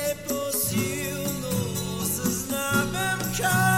Те по-силно съзнавам как.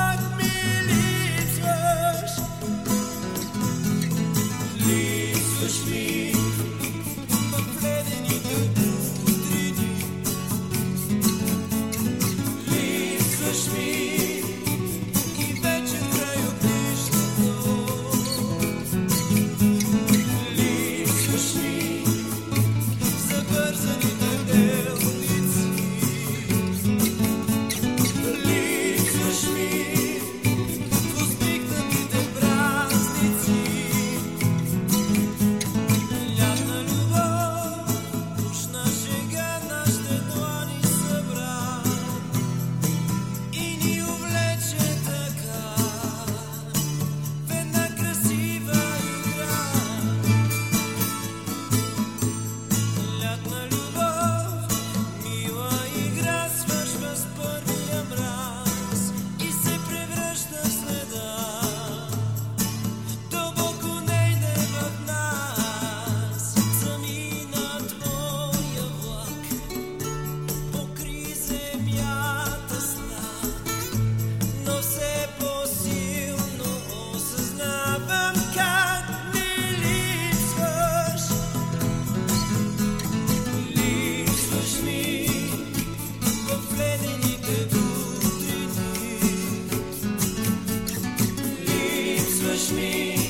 Push me